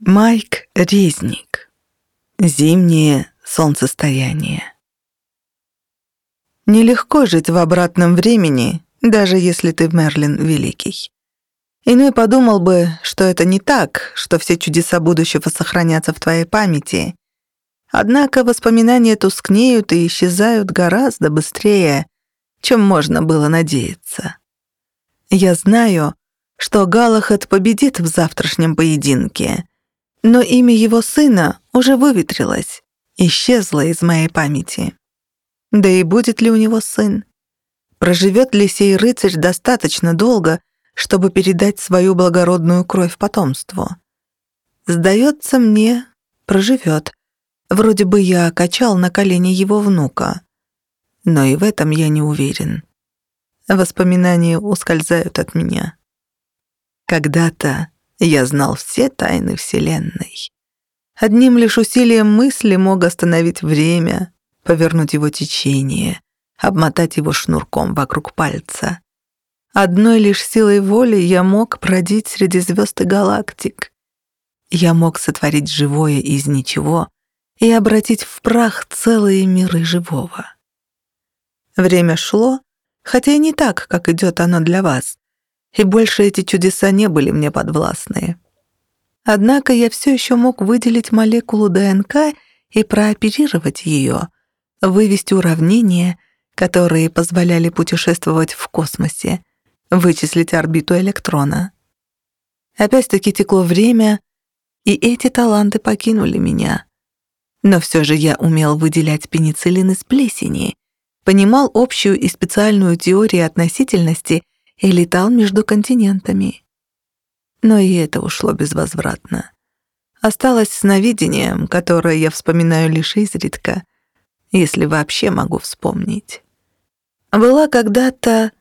Майк Резник. Зимнее солнцестояние. Нелегко жить в обратном времени, даже если ты Мерлин Великий. Иной подумал бы, что это не так, что все чудеса будущего сохранятся в твоей памяти. Однако воспоминания тускнеют и исчезают гораздо быстрее, чем можно было надеяться. Я знаю, что Галахад победит в завтрашнем поединке, но имя его сына уже выветрилось, исчезло из моей памяти. Да и будет ли у него сын? Проживет ли сей рыцарь достаточно долго, чтобы передать свою благородную кровь потомству? Сдается мне, проживет. Вроде бы я качал на колени его внука. Но и в этом я не уверен. Воспоминания ускользают от меня. Когда-то я знал все тайны Вселенной. Одним лишь усилием мысли мог остановить время, повернуть его течение, обмотать его шнурком вокруг пальца. Одной лишь силой воли я мог бродить среди звезд и галактик. Я мог сотворить живое из ничего и обратить в прах целые миры живого. Время шло, хотя и не так, как идет оно для вас и больше эти чудеса не были мне подвластны. Однако я все еще мог выделить молекулу ДНК и прооперировать ее, вывести уравнения, которые позволяли путешествовать в космосе, вычислить орбиту электрона. Опять-таки текло время, и эти таланты покинули меня. Но все же я умел выделять пенициллин из плесени, понимал общую и специальную теорию относительности — и летал между континентами. Но и это ушло безвозвратно. Осталось сновидением, которое я вспоминаю лишь изредка, если вообще могу вспомнить. Была когда-то...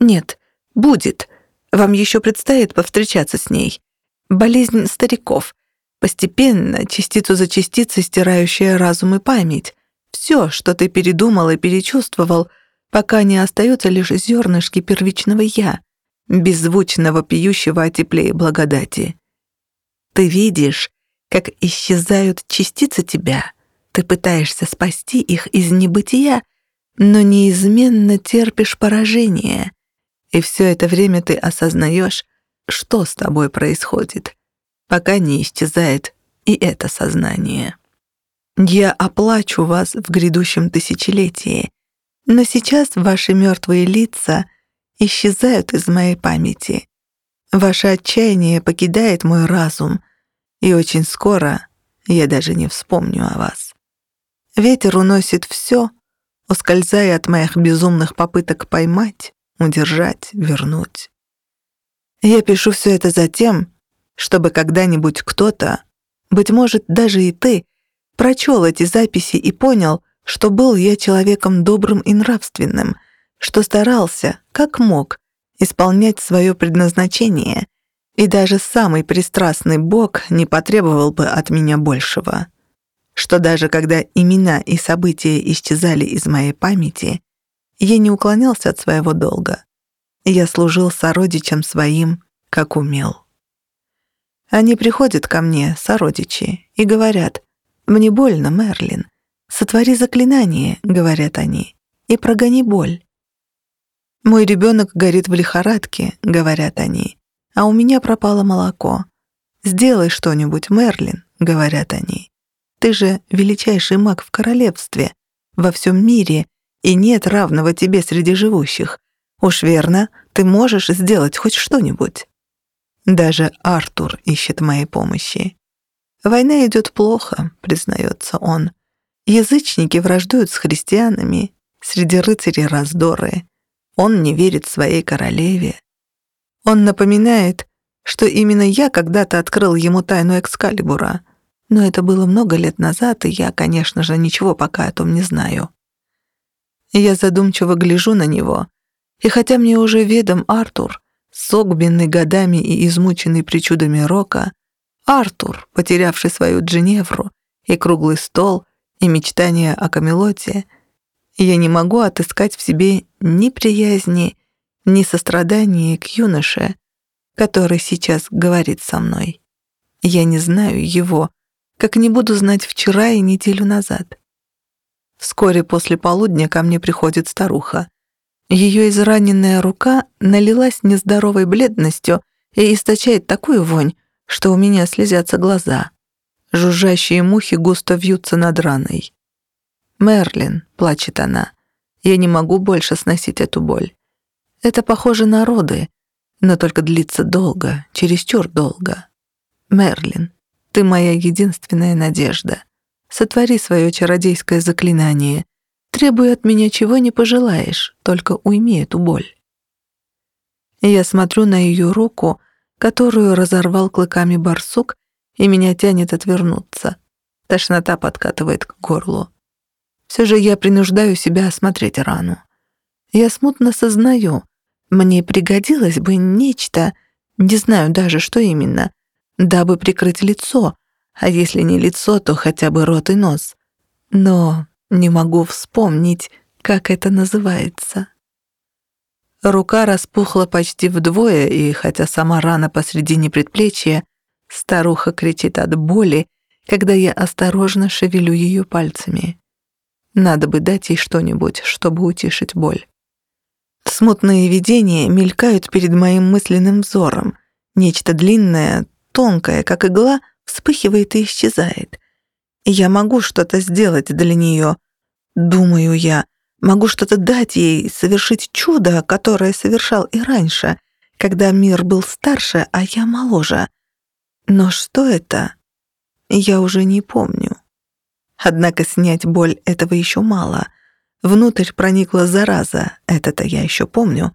Нет, будет. Вам еще предстоит повстречаться с ней. Болезнь стариков. Постепенно, частицу за частицей, стирающая разум и память. Все, что ты передумал и перечувствовал — пока не остаются лишь зернышки первичного «я», беззвучного пьющего о тепле и благодати. Ты видишь, как исчезают частицы тебя, ты пытаешься спасти их из небытия, но неизменно терпишь поражение, и все это время ты осознаешь, что с тобой происходит, пока не исчезает и это сознание. Я оплачу вас в грядущем тысячелетии, но сейчас ваши мертвые лица исчезают из моей памяти. Ваше отчаяние покидает мой разум, и очень скоро я даже не вспомню о вас. Ветер уносит все, ускользая от моих безумных попыток поймать, удержать, вернуть. Я пишу все это за тем, чтобы когда-нибудь кто-то, быть может, даже и ты, прочел эти записи и понял, что был я человеком добрым и нравственным, что старался, как мог, исполнять свое предназначение, и даже самый пристрастный Бог не потребовал бы от меня большего. Что даже когда имена и события исчезали из моей памяти, я не уклонялся от своего долга. Я служил сородичам своим, как умел. Они приходят ко мне, сородичи, и говорят, «Мне больно, Мерлин. «Сотвори заклинание», — говорят они, — «и прогони боль». «Мой ребенок горит в лихорадке», — говорят они, — «а у меня пропало молоко». «Сделай что-нибудь, Мерлин», — говорят они. «Ты же величайший маг в королевстве, во всем мире, и нет равного тебе среди живущих. Уж верно, ты можешь сделать хоть что-нибудь». Даже Артур ищет моей помощи. «Война идет плохо», — признается он. Язычники враждуют с христианами, среди рыцарей раздоры. Он не верит своей королеве. Он напоминает, что именно я когда-то открыл ему тайну Экскалибура, но это было много лет назад, и я, конечно же, ничего пока о том не знаю. Я задумчиво гляжу на него, и хотя мне уже ведом Артур, согбенный годами и измученный причудами рока, Артур, потерявший свою Джиневру и круглый стол — и мечтания о Камелоте, я не могу отыскать в себе ни приязни, ни сострадания к юноше, который сейчас говорит со мной. Я не знаю его, как не буду знать вчера и неделю назад. Вскоре после полудня ко мне приходит старуха. Ее израненная рука налилась нездоровой бледностью и источает такую вонь, что у меня слезятся глаза. Жужжащие мухи густо вьются над раной. «Мерлин», — плачет она, — «я не могу больше сносить эту боль. Это похоже на роды, но только длится долго, чересчур долго. Мерлин, ты моя единственная надежда. Сотвори свое чародейское заклинание. Требуй от меня чего не пожелаешь, только уйми эту боль. Я смотрю на ее руку, которую разорвал клыками барсук, и меня тянет отвернуться. Тошнота подкатывает к горлу. Все же я принуждаю себя осмотреть рану. Я смутно сознаю, мне пригодилось бы нечто, не знаю даже, что именно, дабы прикрыть лицо, а если не лицо, то хотя бы рот и нос. Но не могу вспомнить, как это называется. Рука распухла почти вдвое, и хотя сама рана посредине предплечья, старуха кричит от боли, когда я осторожно шевелю ее пальцами. Надо бы дать ей что-нибудь, чтобы утишить боль. Смутные видения мелькают перед моим мысленным взором. Нечто длинное, тонкое, как игла, вспыхивает и исчезает. я могу что-то сделать для нее. Думаю я, могу что-то дать ей, совершить чудо, которое совершал и раньше, когда мир был старше, а я моложе. Но что это? Я уже не помню. Однако снять боль этого еще мало. Внутрь проникла зараза, это-то я еще помню.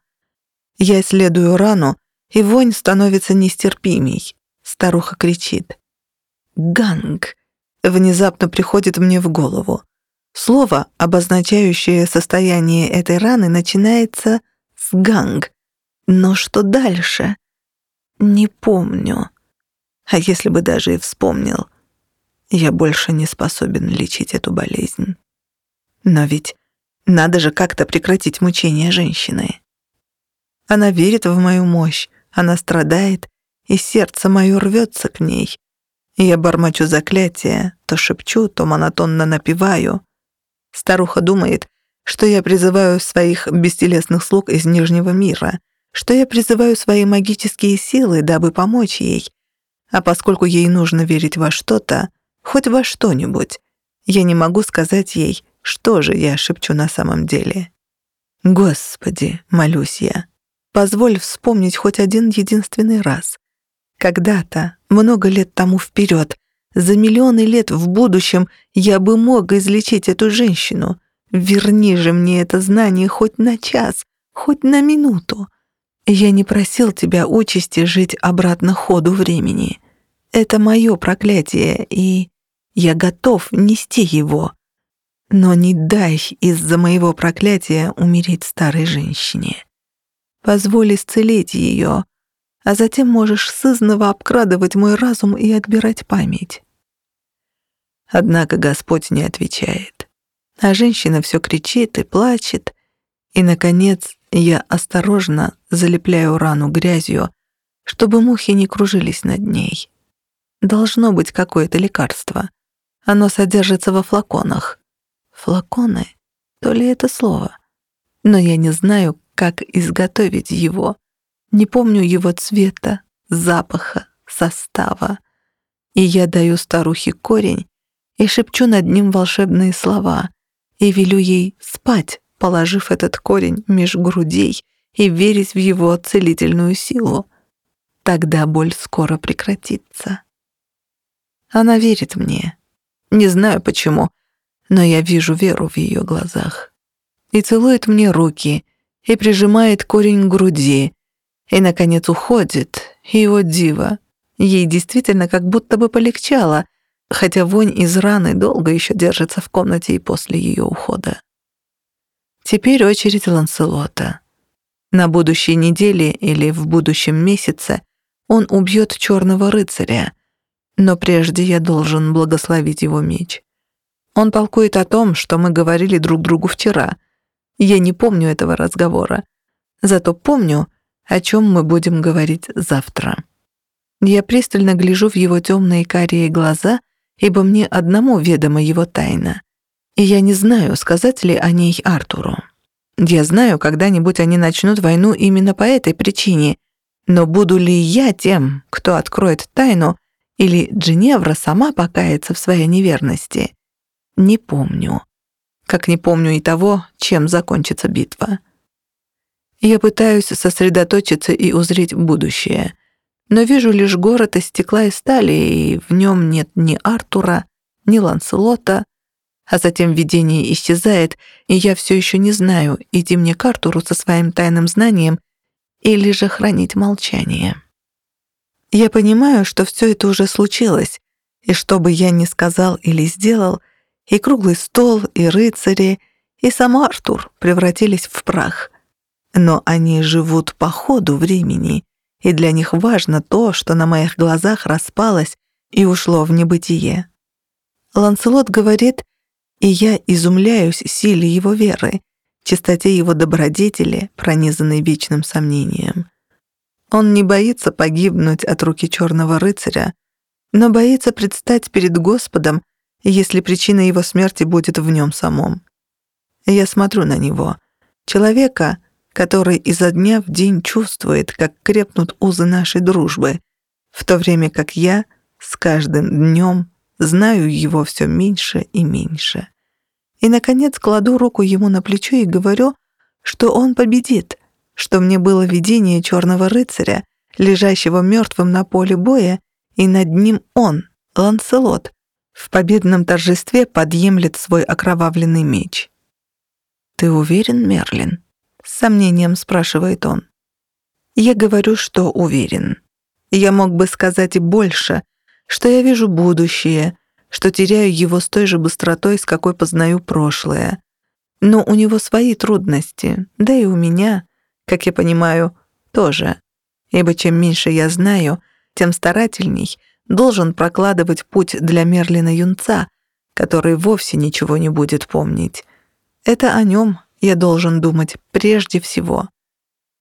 Я исследую рану, и вонь становится нестерпимей. Старуха кричит. «Ганг!» внезапно приходит мне в голову. Слово, обозначающее состояние этой раны, начинается с «ганг». Но что дальше? Не помню. А если бы даже и вспомнил, я больше не способен лечить эту болезнь. Но ведь надо же как-то прекратить мучения женщины. Она верит в мою мощь, она страдает, и сердце мое рвется к ней. Я бормочу заклятия, то шепчу, то монотонно напеваю. Старуха думает, что я призываю своих бестелесных слуг из Нижнего мира, что я призываю свои магические силы, дабы помочь ей. А поскольку ей нужно верить во что-то, хоть во что-нибудь, я не могу сказать ей, что же я шепчу на самом деле. Господи, молюсь я, позволь вспомнить хоть один единственный раз. Когда-то, много лет тому вперед, за миллионы лет в будущем я бы мог излечить эту женщину. Верни же мне это знание хоть на час, хоть на минуту. Я не просил тебя участи жить обратно ходу времени. Это мое проклятие, и я готов нести его. Но не дай из-за моего проклятия умереть старой женщине. Позволь исцелить ее, а затем можешь сызново обкрадывать мой разум и отбирать память. Однако Господь не отвечает. А женщина все кричит и плачет, и, наконец, я осторожно залепляю рану грязью, чтобы мухи не кружились над ней. Должно быть какое-то лекарство. Оно содержится во флаконах. Флаконы? То ли это слово? Но я не знаю, как изготовить его. Не помню его цвета, запаха, состава. И я даю старухе корень и шепчу над ним волшебные слова и велю ей спать, положив этот корень меж грудей и верить в его целительную силу. Тогда боль скоро прекратится. Она верит мне. Не знаю почему, но я вижу веру в ее глазах. И целует мне руки, и прижимает корень к груди, и, наконец, уходит, и, о диво, ей действительно как будто бы полегчало, хотя вонь из раны долго еще держится в комнате и после ее ухода. Теперь очередь Ланселота. На будущей неделе или в будущем месяце он убьет черного рыцаря, но прежде я должен благословить его меч. Он толкует о том, что мы говорили друг другу вчера. Я не помню этого разговора. Зато помню, о чем мы будем говорить завтра. Я пристально гляжу в его темные карие глаза, ибо мне одному ведома его тайна. И я не знаю, сказать ли о ней Артуру. Я знаю, когда-нибудь они начнут войну именно по этой причине, но буду ли я тем, кто откроет тайну, или Джиневра сама покается в своей неверности? Не помню. Как не помню и того, чем закончится битва. Я пытаюсь сосредоточиться и узреть будущее, но вижу лишь город из стекла и стали, и в нем нет ни Артура, ни Ланселота, а затем видение исчезает, и я все еще не знаю, идти мне к Артуру со своим тайным знанием или же хранить молчание. Я понимаю, что все это уже случилось, и что бы я ни сказал или сделал, и круглый стол, и рыцари, и сам Артур превратились в прах. Но они живут по ходу времени, и для них важно то, что на моих глазах распалось и ушло в небытие. Ланселот говорит, и я изумляюсь силе его веры, чистоте его добродетели, пронизанной вечным сомнением. Он не боится погибнуть от руки черного рыцаря, но боится предстать перед Господом, если причина его смерти будет в нем самом. Я смотрю на него, человека, который изо дня в день чувствует, как крепнут узы нашей дружбы, в то время как я с каждым днем знаю его все меньше и меньше. И, наконец, кладу руку ему на плечо и говорю, что он победит, что мне было видение черного рыцаря, лежащего мертвым на поле боя, и над ним он, Ланселот, в победном торжестве подъемлет свой окровавленный меч. «Ты уверен, Мерлин?» — с сомнением спрашивает он. Я говорю, что уверен. Я мог бы сказать и больше, что я вижу будущее, что теряю его с той же быстротой, с какой познаю прошлое. Но у него свои трудности, да и у меня, как я понимаю, тоже. Ибо чем меньше я знаю, тем старательней должен прокладывать путь для Мерлина Юнца, который вовсе ничего не будет помнить. Это о нем я должен думать прежде всего.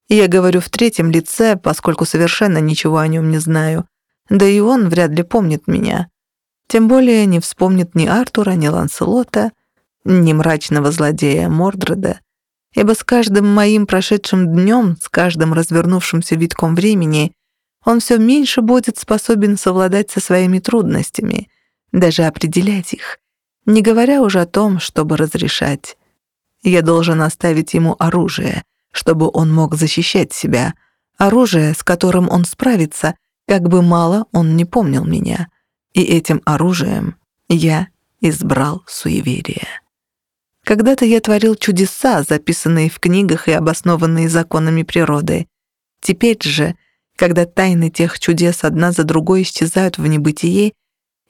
Я говорю в третьем лице, поскольку совершенно ничего о нем не знаю. Да и он вряд ли помнит меня. Тем более не вспомнит ни Артура, ни Ланселота, ни мрачного злодея Мордреда, ибо с каждым моим прошедшим днем, с каждым развернувшимся витком времени, он все меньше будет способен совладать со своими трудностями, даже определять их, не говоря уже о том, чтобы разрешать. Я должен оставить ему оружие, чтобы он мог защищать себя, оружие, с которым он справится, как бы мало он не помнил меня. И этим оружием я избрал суеверие. Когда-то я творил чудеса, записанные в книгах и обоснованные законами природы. Теперь же, когда тайны тех чудес одна за другой исчезают в небытие,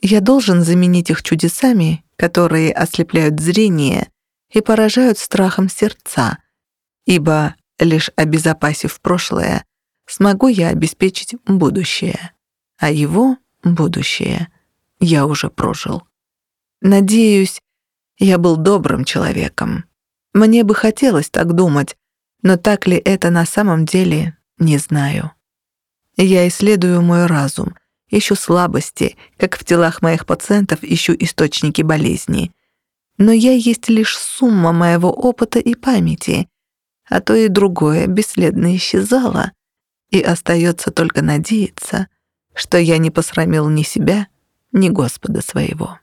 я должен заменить их чудесами, которые ослепляют зрение и поражают страхом сердца, ибо, лишь обезопасив прошлое, смогу я обеспечить будущее, а его будущее я уже прожил. Надеюсь, я был добрым человеком. Мне бы хотелось так думать, но так ли это на самом деле, не знаю. Я исследую мой разум, ищу слабости, как в телах моих пациентов ищу источники болезни. Но я есть лишь сумма моего опыта и памяти, а то и другое бесследно исчезало, и остается только надеяться, что я не посрамил ни себя, ни Господа своего.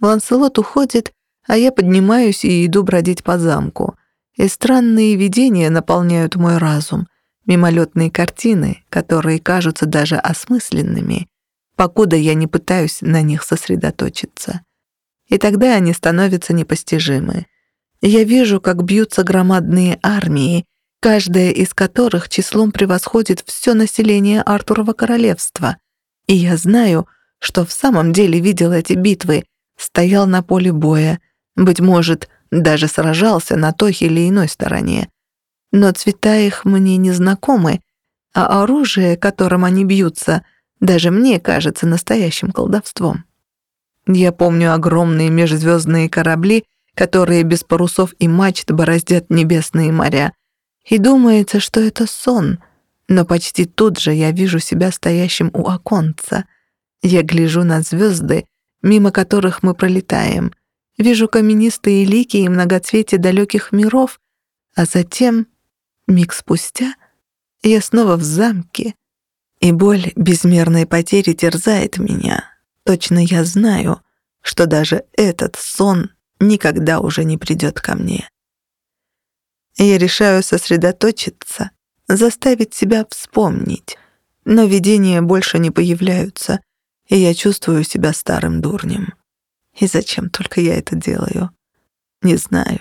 Ланселот уходит, а я поднимаюсь и иду бродить по замку. И странные видения наполняют мой разум, мимолетные картины, которые кажутся даже осмысленными, покуда я не пытаюсь на них сосредоточиться. И тогда они становятся непостижимы. Я вижу, как бьются громадные армии, каждая из которых числом превосходит все население Артурова королевства. И я знаю, что в самом деле видел эти битвы, стоял на поле боя, быть может, даже сражался на той или иной стороне. Но цвета их мне не знакомы, а оружие, которым они бьются, даже мне кажется настоящим колдовством. Я помню огромные межзвездные корабли, которые без парусов и мачт бороздят небесные моря. И думается, что это сон, Но почти тут же я вижу себя стоящим у оконца. Я гляжу на звезды, мимо которых мы пролетаем. Вижу каменистые лики и многоцветие далеких миров, а затем, миг спустя, я снова в замке, и боль безмерной потери терзает меня. Точно я знаю, что даже этот сон никогда уже не придет ко мне. Я решаю сосредоточиться, заставить себя вспомнить, но видения больше не появляются, и я чувствую себя старым дурнем. И зачем только я это делаю? Не знаю.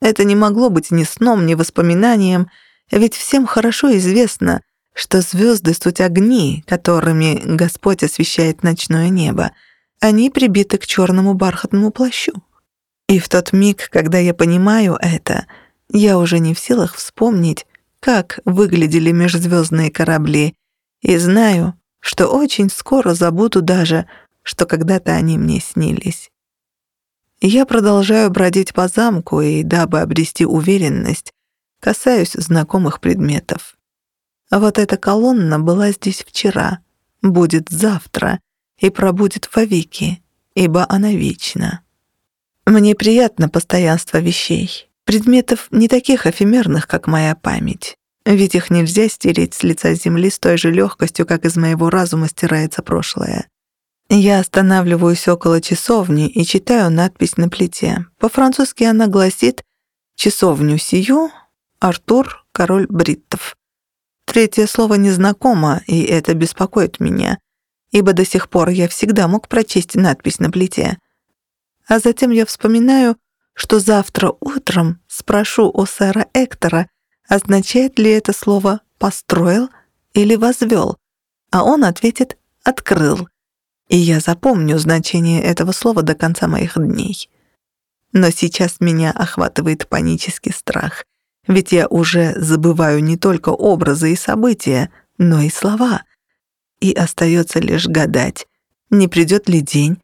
Это не могло быть ни сном, ни воспоминанием, ведь всем хорошо известно, что звезды — суть огни, которыми Господь освещает ночное небо. Они прибиты к черному бархатному плащу. И в тот миг, когда я понимаю это, я уже не в силах вспомнить, как выглядели межзвездные корабли, и знаю, что очень скоро забуду даже, что когда-то они мне снились. Я продолжаю бродить по замку и, дабы обрести уверенность, касаюсь знакомых предметов. А вот эта колонна была здесь вчера, будет завтра и пробудет вовеки, ибо она вечна. Мне приятно постоянство вещей, предметов не таких эфемерных, как моя память, ведь их нельзя стереть с лица земли с той же легкостью, как из моего разума стирается прошлое. Я останавливаюсь около часовни и читаю надпись на плите. По-французски она гласит «Часовню сию Артур, король бриттов». Третье слово незнакомо, и это беспокоит меня, ибо до сих пор я всегда мог прочесть надпись на плите. А затем я вспоминаю, что завтра утром спрошу у сэра Эктора, означает ли это слово «построил» или «возвел», а он ответит «открыл», и я запомню значение этого слова до конца моих дней. Но сейчас меня охватывает панический страх, ведь я уже забываю не только образы и события, но и слова. И остается лишь гадать, не придет ли день,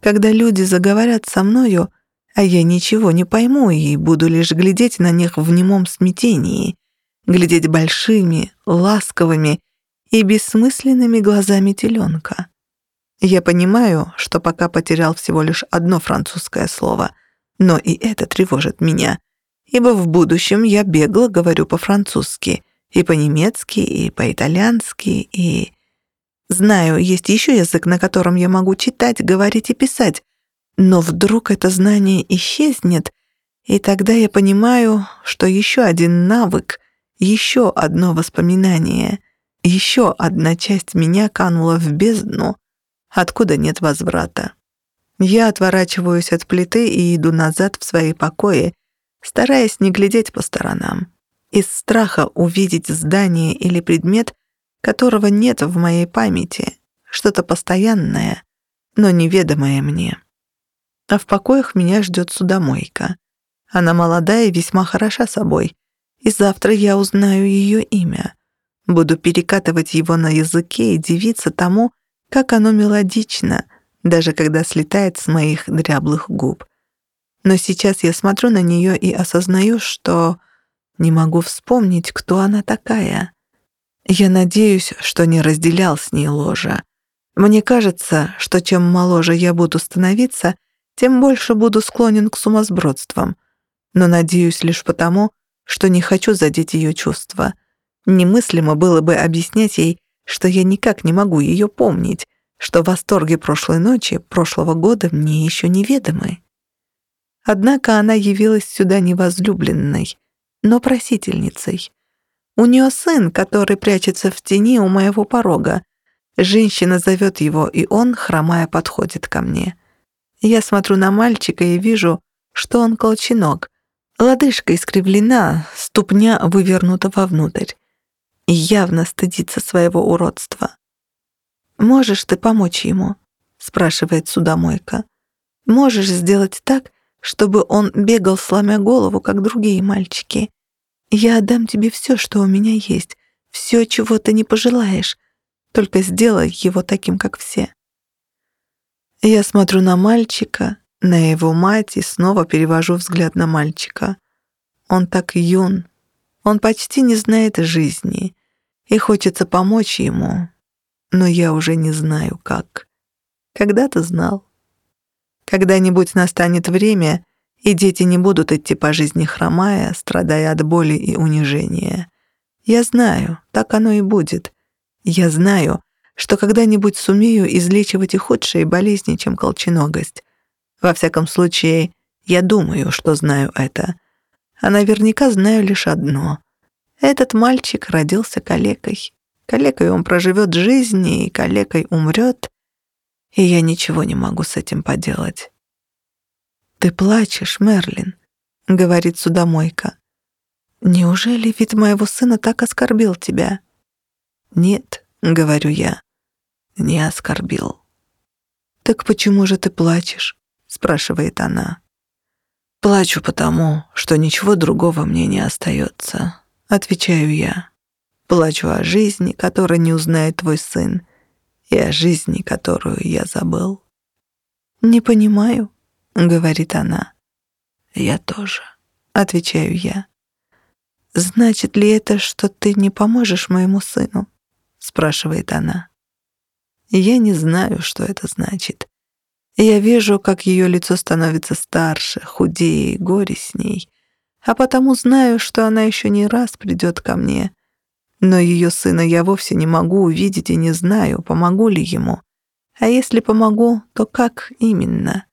когда люди заговорят со мною, а я ничего не пойму и буду лишь глядеть на них в немом смятении, глядеть большими, ласковыми и бессмысленными глазами теленка. Я понимаю, что пока потерял всего лишь одно французское слово, но и это тревожит меня, ибо в будущем я бегло говорю по-французски, и по-немецки, и по-итальянски, и... Знаю, есть еще язык, на котором я могу читать, говорить и писать, но вдруг это знание исчезнет, и тогда я понимаю, что еще один навык, еще одно воспоминание, еще одна часть меня канула в бездну, откуда нет возврата. Я отворачиваюсь от плиты и иду назад в свои покои, стараясь не глядеть по сторонам. Из страха увидеть здание или предмет, которого нет в моей памяти, что-то постоянное, но неведомое мне а в покоях меня ждет судомойка. Она молодая и весьма хороша собой, и завтра я узнаю ее имя. Буду перекатывать его на языке и дивиться тому, как оно мелодично, даже когда слетает с моих дряблых губ. Но сейчас я смотрю на нее и осознаю, что не могу вспомнить, кто она такая. Я надеюсь, что не разделял с ней ложа. Мне кажется, что чем моложе я буду становиться, тем больше буду склонен к сумасбродствам. Но надеюсь лишь потому, что не хочу задеть ее чувства. Немыслимо было бы объяснять ей, что я никак не могу ее помнить, что восторги прошлой ночи, прошлого года мне еще неведомы. Однако она явилась сюда не возлюбленной, но просительницей. У нее сын, который прячется в тени у моего порога. Женщина зовет его, и он, хромая, подходит ко мне. Я смотрю на мальчика и вижу, что он колченок. Лодыжка искривлена, ступня вывернута вовнутрь. И явно стыдится своего уродства. «Можешь ты помочь ему?» — спрашивает судомойка. «Можешь сделать так, чтобы он бегал, сломя голову, как другие мальчики. Я отдам тебе все, что у меня есть, все, чего ты не пожелаешь. Только сделай его таким, как все». Я смотрю на мальчика, на его мать и снова перевожу взгляд на мальчика. Он так юн, он почти не знает жизни, и хочется помочь ему, но я уже не знаю, как. Когда-то знал. Когда-нибудь настанет время, и дети не будут идти по жизни хромая, страдая от боли и унижения. Я знаю, так оно и будет. Я знаю, что когда-нибудь сумею излечивать и худшие болезни, чем колченогость. Во всяком случае, я думаю, что знаю это. А наверняка знаю лишь одно. Этот мальчик родился калекой. Калекой он проживет жизнь, и калекой умрет. И я ничего не могу с этим поделать. «Ты плачешь, Мерлин», — говорит судомойка. «Неужели вид моего сына так оскорбил тебя?» «Нет», — говорю я, — «не оскорбил». «Так почему же ты плачешь?» — спрашивает она. «Плачу потому, что ничего другого мне не остается», — отвечаю я. «Плачу о жизни, которой не узнает твой сын, и о жизни, которую я забыл». «Не понимаю», — говорит она. «Я тоже», — отвечаю я. «Значит ли это, что ты не поможешь моему сыну?» — спрашивает она. Я не знаю, что это значит. Я вижу, как ее лицо становится старше, худее, горе с ней, а потому знаю, что она еще не раз придет ко мне. Но ее сына я вовсе не могу увидеть и не знаю, помогу ли ему. А если помогу, то как именно?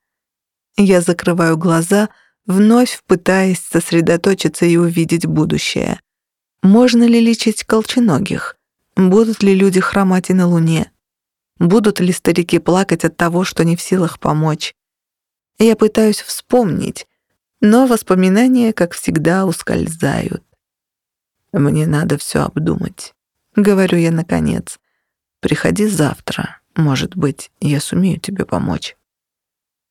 Я закрываю глаза, вновь пытаясь сосредоточиться и увидеть будущее. Можно ли лечить колченогих? Будут ли люди хромать и на Луне? Будут ли старики плакать от того, что не в силах помочь? Я пытаюсь вспомнить, но воспоминания, как всегда, ускользают. «Мне надо все обдумать», — говорю я наконец. «Приходи завтра. Может быть, я сумею тебе помочь».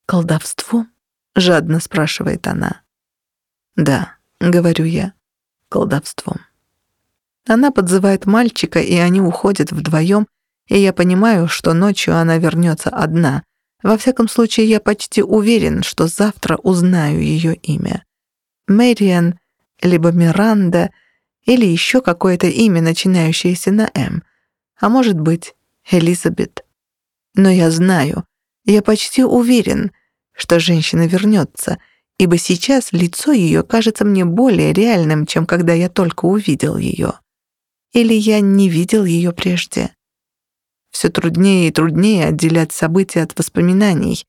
«Колдовство?» — жадно спрашивает она. «Да», — говорю я, — «колдовством». Она подзывает мальчика, и они уходят вдвоем, и я понимаю, что ночью она вернется одна. Во всяком случае, я почти уверен, что завтра узнаю ее имя. Мэриан, либо Миранда, или еще какое-то имя, начинающееся на «М». А может быть, Элизабет. Но я знаю, я почти уверен, что женщина вернется, ибо сейчас лицо ее кажется мне более реальным, чем когда я только увидел ее. Или я не видел ее прежде. Все труднее и труднее отделять события от воспоминаний,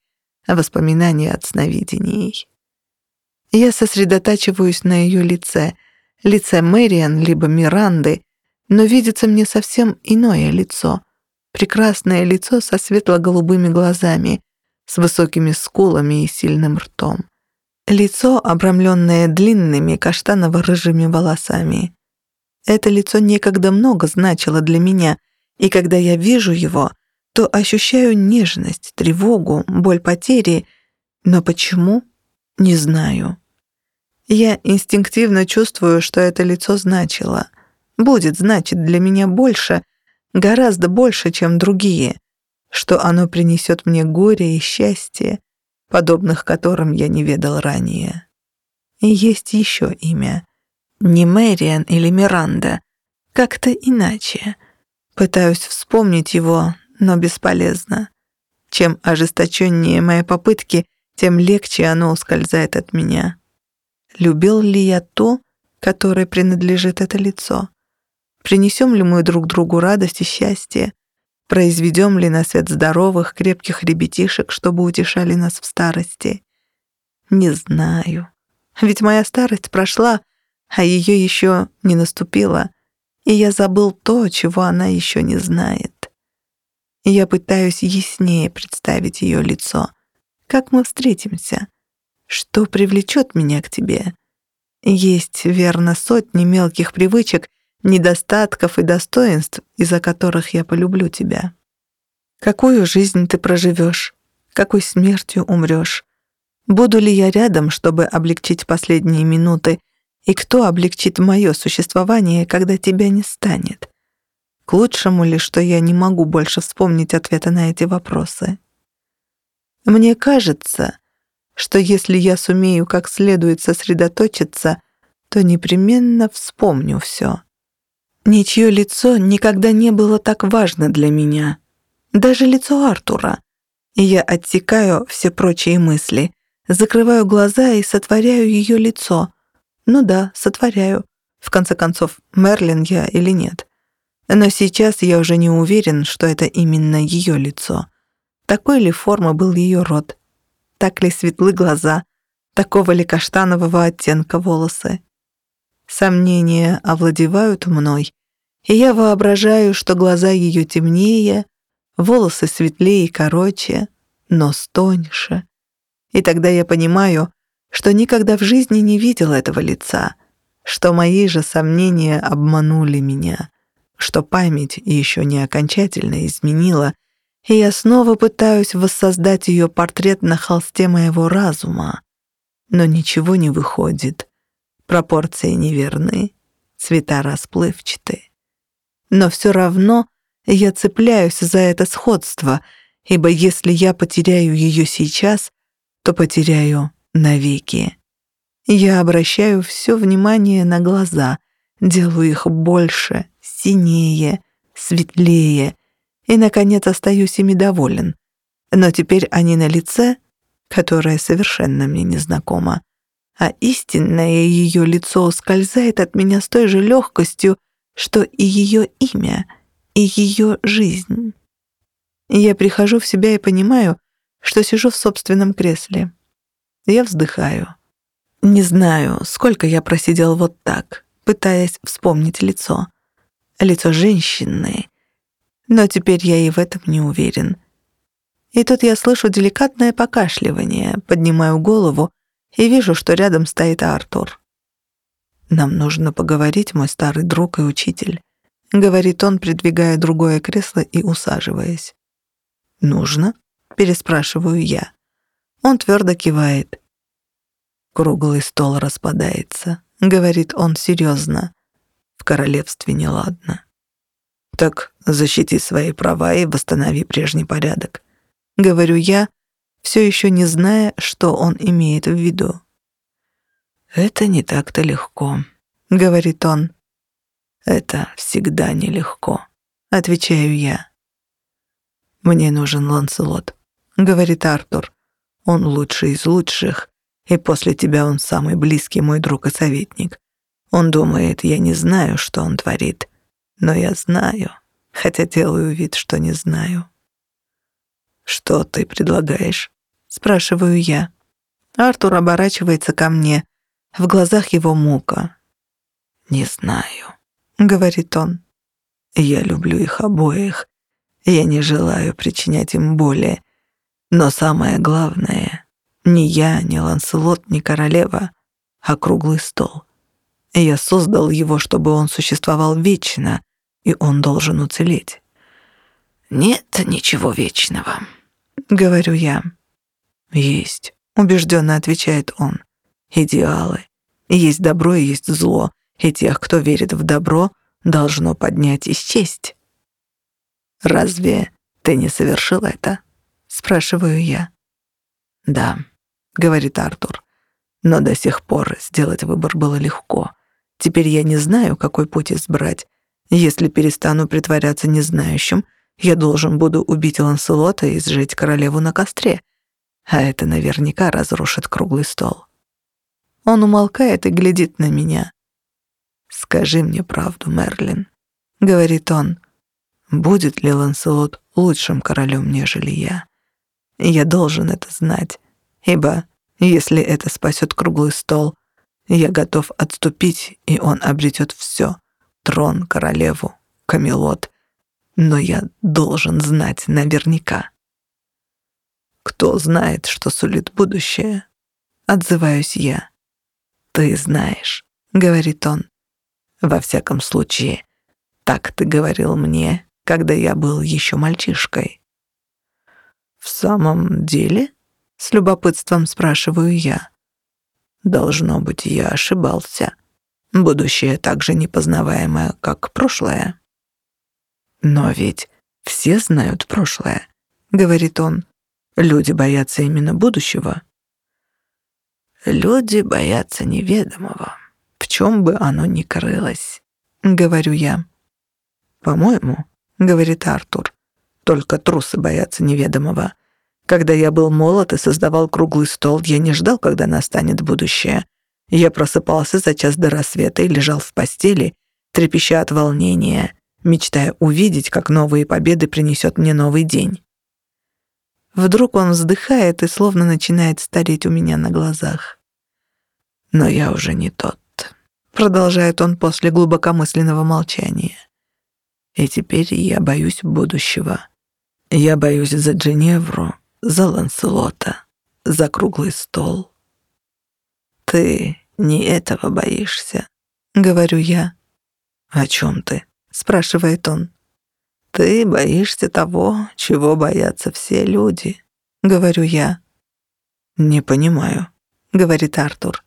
а воспоминания от сновидений. Я сосредотачиваюсь на ее лице, лице Мэриан либо Миранды, но видится мне совсем иное лицо. Прекрасное лицо со светло-голубыми глазами, с высокими скулами и сильным ртом. Лицо, обрамленное длинными каштаново-рыжими волосами. Это лицо некогда много значило для меня — и когда я вижу его, то ощущаю нежность, тревогу, боль потери, но почему? Не знаю. Я инстинктивно чувствую, что это лицо значило. Будет значить для меня больше, гораздо больше, чем другие, что оно принесет мне горе и счастье, подобных которым я не ведал ранее. И есть еще имя. Не Мэриан или Миранда, как-то иначе — Пытаюсь вспомнить его, но бесполезно. Чем ожесточеннее мои попытки, тем легче оно ускользает от меня. Любил ли я то, которое принадлежит это лицо? Принесем ли мы друг другу радость и счастье? Произведем ли на свет здоровых, крепких ребятишек, чтобы утешали нас в старости? Не знаю. Ведь моя старость прошла, а ее еще не наступила и я забыл то, чего она еще не знает. Я пытаюсь яснее представить ее лицо. Как мы встретимся? Что привлечет меня к тебе? Есть, верно, сотни мелких привычек, недостатков и достоинств, из-за которых я полюблю тебя. Какую жизнь ты проживешь? Какой смертью умрешь? Буду ли я рядом, чтобы облегчить последние минуты, и кто облегчит мое существование, когда тебя не станет? К лучшему ли, что я не могу больше вспомнить ответа на эти вопросы? Мне кажется, что если я сумею как следует сосредоточиться, то непременно вспомню все. Ничье лицо никогда не было так важно для меня. Даже лицо Артура. И я отсекаю все прочие мысли, закрываю глаза и сотворяю ее лицо. Ну да, сотворяю. В конце концов, Мерлин я или нет. Но сейчас я уже не уверен, что это именно ее лицо. Такой ли формы был ее рот? Так ли светлы глаза? Такого ли каштанового оттенка волосы? Сомнения овладевают мной, и я воображаю, что глаза ее темнее, волосы светлее и короче, нос тоньше. И тогда я понимаю, что никогда в жизни не видел этого лица, что мои же сомнения обманули меня, что память еще не окончательно изменила, и я снова пытаюсь воссоздать ее портрет на холсте моего разума. Но ничего не выходит. Пропорции неверны, цвета расплывчаты. Но все равно я цепляюсь за это сходство, ибо если я потеряю ее сейчас, то потеряю навеки. Я обращаю все внимание на глаза, делаю их больше, синее, светлее, и, наконец, остаюсь ими доволен. Но теперь они на лице, которое совершенно мне незнакомо, а истинное ее лицо ускользает от меня с той же легкостью, что и ее имя, и ее жизнь. Я прихожу в себя и понимаю, что сижу в собственном кресле. Я вздыхаю. Не знаю, сколько я просидел вот так, пытаясь вспомнить лицо. Лицо женщины. Но теперь я и в этом не уверен. И тут я слышу деликатное покашливание, поднимаю голову и вижу, что рядом стоит Артур. «Нам нужно поговорить, мой старый друг и учитель», — говорит он, придвигая другое кресло и усаживаясь. «Нужно?» — переспрашиваю я. Он твердо кивает. Круглый стол распадается, говорит он серьезно. В королевстве неладно. Так защити свои права и восстанови прежний порядок. Говорю я, все еще не зная, что он имеет в виду. «Это не так-то легко», — говорит он. «Это всегда нелегко», — отвечаю я. «Мне нужен Ланселот», — говорит Артур. «Он лучший из лучших, и после тебя он самый близкий мой друг и советник. Он думает, я не знаю, что он творит, но я знаю, хотя делаю вид, что не знаю. «Что ты предлагаешь?» — спрашиваю я. Артур оборачивается ко мне. В глазах его мука. «Не знаю», — говорит он. «Я люблю их обоих. Я не желаю причинять им боли. Но самое главное, ни я, ни Ланселот, ни королева, а круглый стол. Я создал его, чтобы он существовал вечно, и он должен уцелеть. «Нет ничего вечного», — говорю я. «Есть», — убежденно отвечает он. «Идеалы. Есть добро и есть зло, и тех, кто верит в добро, должно поднять и счесть». «Разве ты не совершил это?» — спрашиваю я. «Да», — говорит Артур. «Но до сих пор сделать выбор было легко. Теперь я не знаю, какой путь избрать. Если перестану притворяться незнающим, я должен буду убить Ланселота и сжечь королеву на костре. А это наверняка разрушит круглый стол». Он умолкает и глядит на меня. «Скажи мне правду, Мерлин», — говорит он. «Будет ли Ланселот лучшим королем, нежели я?» Я должен это знать, ибо если это спасет круглый стол, я готов отступить, и он обретет все — трон, королеву, камелот. Но я должен знать наверняка. Кто знает, что сулит будущее? Отзываюсь я. Ты знаешь, говорит он. Во всяком случае, так ты говорил мне, когда я был еще мальчишкой. «В самом деле?» — с любопытством спрашиваю я. «Должно быть, я ошибался. Будущее так же непознаваемое, как прошлое». «Но ведь все знают прошлое», — говорит он. «Люди боятся именно будущего». «Люди боятся неведомого, в чем бы оно ни крылось», — говорю я. «По-моему», — говорит Артур, — «только трусы боятся неведомого. Когда я был молод и создавал круглый стол, я не ждал, когда настанет будущее. Я просыпался за час до рассвета и лежал в постели, трепеща от волнения, мечтая увидеть, как новые победы принесет мне новый день. Вдруг он вздыхает и словно начинает стареть у меня на глазах. Но я уже не тот, продолжает он после глубокомысленного молчания. И теперь я боюсь будущего. Я боюсь за Дженевру, за Ланселота, за круглый стол. Ты не этого боишься, говорю я. О чем ты? спрашивает он. Ты боишься того, чего боятся все люди, говорю я. Не понимаю, говорит Артур.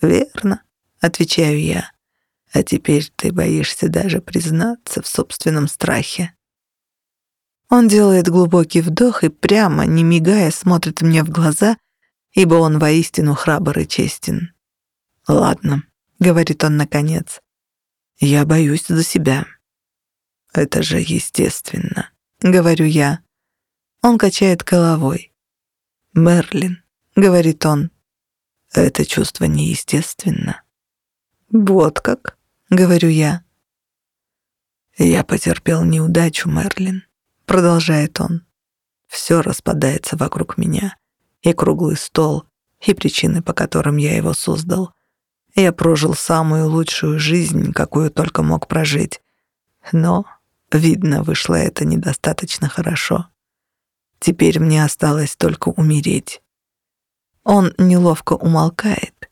Верно, отвечаю я. А теперь ты боишься даже признаться в собственном страхе. Он делает глубокий вдох и прямо, не мигая, смотрит мне в глаза, ибо он воистину храбр и честен. «Ладно», — говорит он наконец, — «я боюсь за себя». «Это же естественно», — говорю я. Он качает головой. «Мерлин», — говорит он, — «это чувство неестественно». «Вот как», — говорю я. «Я потерпел неудачу, Мерлин продолжает он. Все распадается вокруг меня. И круглый стол, и причины, по которым я его создал. Я прожил самую лучшую жизнь, какую только мог прожить. Но, видно, вышло это недостаточно хорошо. Теперь мне осталось только умереть. Он неловко умолкает,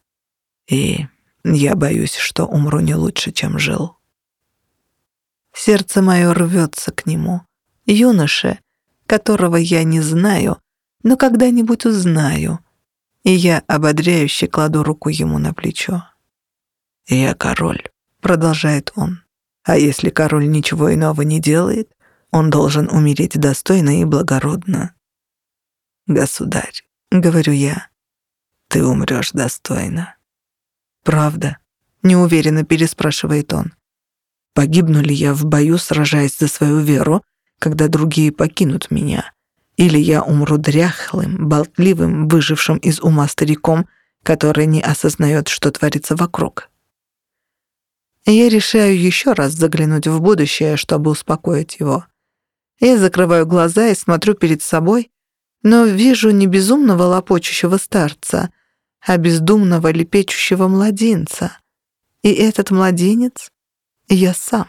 и я боюсь, что умру не лучше, чем жил. Сердце мое рвется к нему — юноше, которого я не знаю, но когда-нибудь узнаю, и я ободряюще кладу руку ему на плечо. «Я король», — продолжает он. «А если король ничего иного не делает, он должен умереть достойно и благородно». «Государь», — говорю я, — «ты умрешь достойно». «Правда?» — неуверенно переспрашивает он. «Погибну ли я в бою, сражаясь за свою веру, когда другие покинут меня. Или я умру дряхлым, болтливым, выжившим из ума стариком, который не осознает, что творится вокруг. Я решаю еще раз заглянуть в будущее, чтобы успокоить его. Я закрываю глаза и смотрю перед собой, но вижу не безумного лопочущего старца, а бездумного лепечущего младенца. И этот младенец — я сам.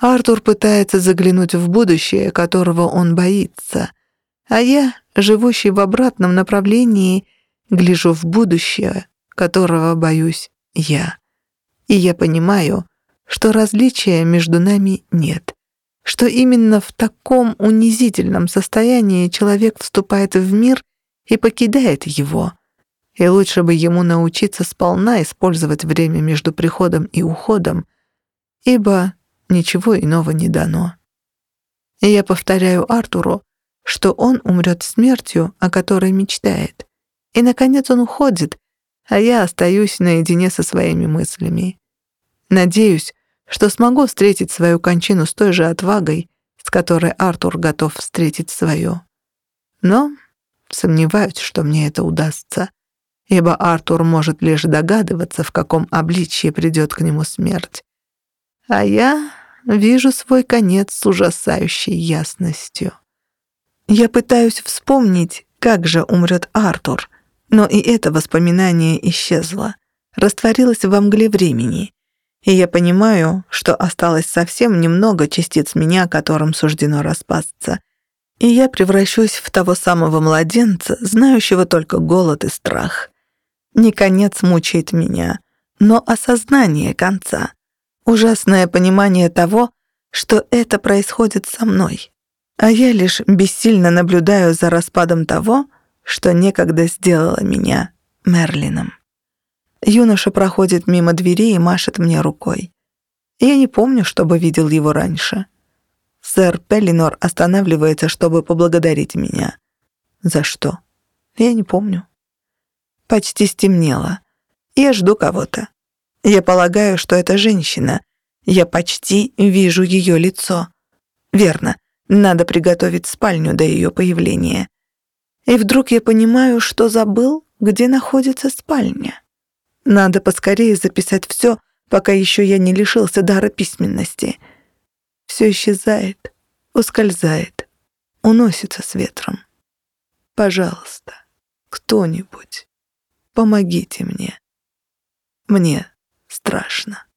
Артур пытается заглянуть в будущее, которого он боится, а я, живущий в обратном направлении, гляжу в будущее, которого боюсь я. И я понимаю, что различия между нами нет, что именно в таком унизительном состоянии человек вступает в мир и покидает его, и лучше бы ему научиться сполна использовать время между приходом и уходом, ибо ничего иного не дано. И я повторяю Артуру, что он умрет смертью, о которой мечтает. И, наконец, он уходит, а я остаюсь наедине со своими мыслями. Надеюсь, что смогу встретить свою кончину с той же отвагой, с которой Артур готов встретить свою. Но сомневаюсь, что мне это удастся, ибо Артур может лишь догадываться, в каком обличье придет к нему смерть. А я вижу свой конец с ужасающей ясностью. Я пытаюсь вспомнить, как же умрет Артур, но и это воспоминание исчезло, растворилось во мгле времени, и я понимаю, что осталось совсем немного частиц меня, которым суждено распасться, и я превращусь в того самого младенца, знающего только голод и страх. Не конец мучает меня, но осознание конца ужасное понимание того, что это происходит со мной, а я лишь бессильно наблюдаю за распадом того, что некогда сделало меня Мерлином. Юноша проходит мимо двери и машет мне рукой. Я не помню, чтобы видел его раньше. Сэр Пеллинор останавливается, чтобы поблагодарить меня. За что? Я не помню. Почти стемнело. Я жду кого-то. Я полагаю, что это женщина, Я почти вижу ее лицо. Верно, надо приготовить спальню до ее появления. И вдруг я понимаю, что забыл, где находится спальня. Надо поскорее записать все, пока еще я не лишился дара письменности. Все исчезает, ускользает, уносится с ветром. Пожалуйста, кто-нибудь, помогите мне. Мне страшно.